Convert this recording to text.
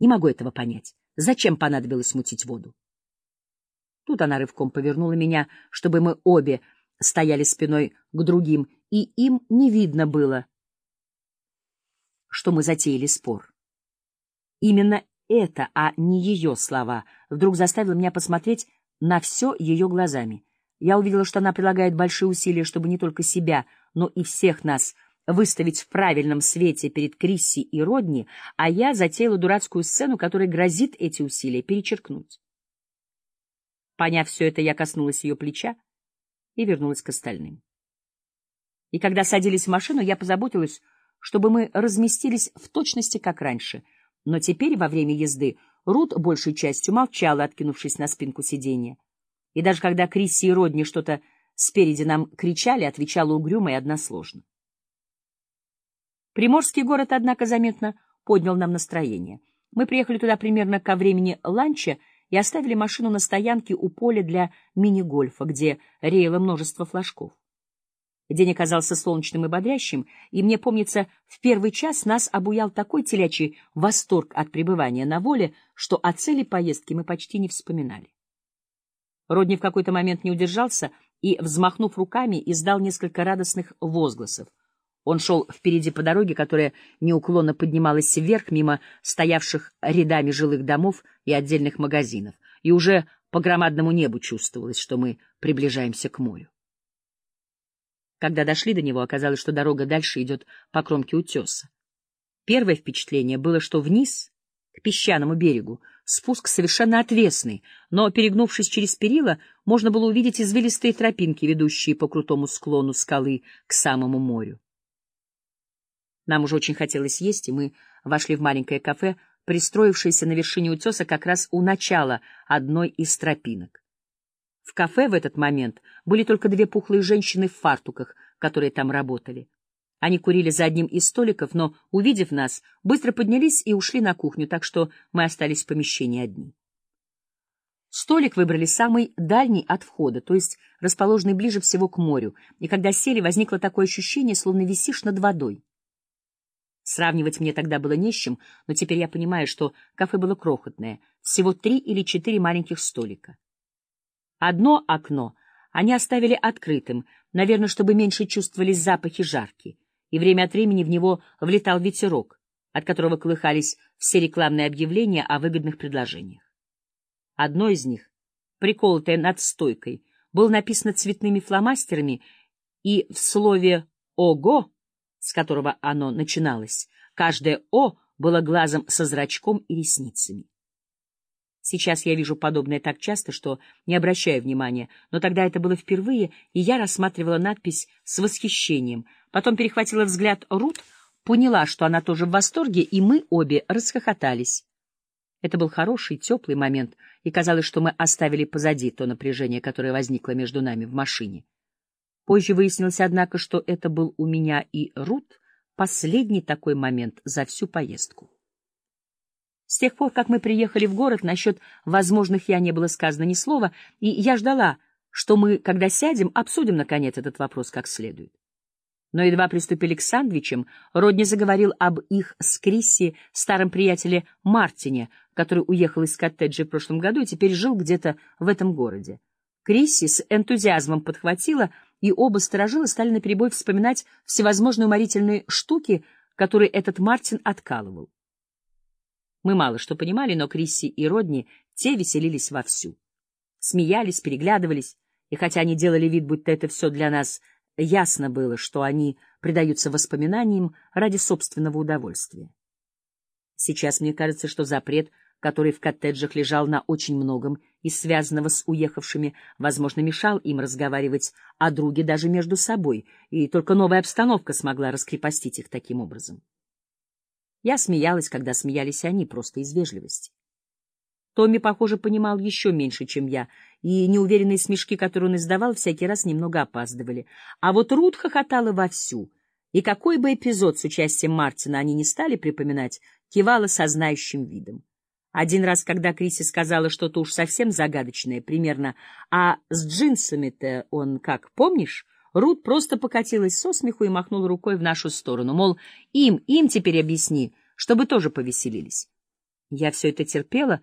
Не могу этого понять. Зачем понадобилось мутить воду? Тут она рывком повернула меня, чтобы мы обе стояли спиной к другим, и им не видно было, что мы затеяли спор. Именно это, а не ее слова, вдруг заставило меня посмотреть на все ее глазами. Я увидела, что она прилагает большие усилия, чтобы не только себя, но и всех нас выставить в правильном свете перед Крисси и Родни, а я затеяла дурацкую сцену, которая грозит эти усилия перечеркнуть. Поняв все это, я коснулась ее плеча и вернулась к остальным. И когда садились в машину, я позаботилась, чтобы мы разместились в точности, как раньше. Но теперь, во время езды, Рут большей частью молчала, откинувшись на спинку сиденья. И даже когда Крисси и Родни что-то спереди нам кричали, отвечала угрюмо и односложно. Приморский город, однако, заметно поднял нам настроение. Мы приехали туда примерно ко времени ланча и оставили машину на стоянке у поля для мини-гольфа, где реяло множество флажков. День оказался солнечным и бодрящим, и мне помнится, в первый час нас обуял такой телячий восторг от пребывания на воле, что о цели поездки мы почти не вспоминали. Родни в какой-то момент не удержался и, взмахнув руками, издал несколько радостных возгласов. Он шел впереди по дороге, которая неуклонно поднималась вверх мимо стоявших рядами жилых домов и отдельных магазинов, и уже по громадному небу чувствовалось, что мы приближаемся к морю. Когда дошли до него, оказалось, что дорога дальше идет по кромке утеса. Первое впечатление было, что вниз, к песчаному берегу, спуск совершенно отвесный, но, перегнувшись через перила, можно было увидеть извилистые тропинки, ведущие по крутому склону скалы к самому морю. Нам уже очень хотелось есть, и мы вошли в маленькое кафе, пристроившееся на вершине утеса как раз у начала одной из тропинок. В кафе в этот момент были только две пухлые женщины в фартуках, которые там работали. Они курили за одним из столиков, но, увидев нас, быстро поднялись и ушли на кухню, так что мы остались в помещении одни. Столик выбрали самый дальний от входа, то есть расположенный ближе всего к морю, и когда сели, возникло такое ощущение, словно висишь над водой. Сравнивать мне тогда было не с чем, но теперь я понимаю, что кафе было крохотное, всего три или четыре маленьких столика. Одно окно они оставили открытым, наверное, чтобы меньше чувствовались запахи жарки, и время от времени в него влетал ветерок, от которого колыхались все рекламные объявления о выгодных предложениях. Одно из них, приколотое над стойкой, было написано цветными фломастерами, и в слове «Ого», с которого оно начиналось, каждое «О» было глазом со зрачком и ресницами. Сейчас я вижу подобное так часто, что не обращаю внимания, но тогда это было впервые, и я рассматривала надпись с восхищением. Потом перехватила взгляд Рут, поняла, что она тоже в восторге, и мы обе расхохотались. Это был хороший, теплый момент, и казалось, что мы оставили позади то напряжение, которое возникло между нами в машине. Позже выяснилось, однако, что это был у меня и Рут последний такой момент за всю поездку. С тех пор, как мы приехали в город, насчет возможных я не было сказано ни слова, и я ждала, что мы, когда сядем, обсудим, наконец, этот вопрос как следует. Но едва приступили к сандвичам, Родни заговорил об их с Крисси старом приятеле Мартине, который уехал из коттеджа в прошлом году и теперь жил где-то в этом городе. Крисси с энтузиазмом подхватила, и оба сторожила стали наперебой вспоминать всевозможные уморительные штуки, которые этот Мартин откалывал. Мы мало что понимали, но Крисси и Родни те веселились вовсю. Смеялись, переглядывались, и хотя они делали вид, будто это все для нас, ясно было, что они предаются воспоминаниям ради собственного удовольствия. Сейчас мне кажется, что запрет, который в коттеджах лежал на очень многом из связанного с уехавшими, возможно, мешал им разговаривать о друге даже между собой, и только новая обстановка смогла раскрепостить их таким образом. Я смеялась, когда смеялись они, просто из вежливости. Томми, похоже, понимал еще меньше, чем я, и неуверенные смешки, которые он издавал, всякий раз немного опаздывали. А вот Рут хохотала вовсю, и какой бы эпизод с участием Мартина они не стали припоминать, кивала со знающим видом. Один раз, когда Криси сказала что-то уж совсем загадочное, примерно «А с джинсами-то он как, помнишь?» Рут просто покатилась со смеху и махнула рукой в нашу сторону, мол, им, им теперь объясни, чтобы тоже повеселились. Я все это терпела,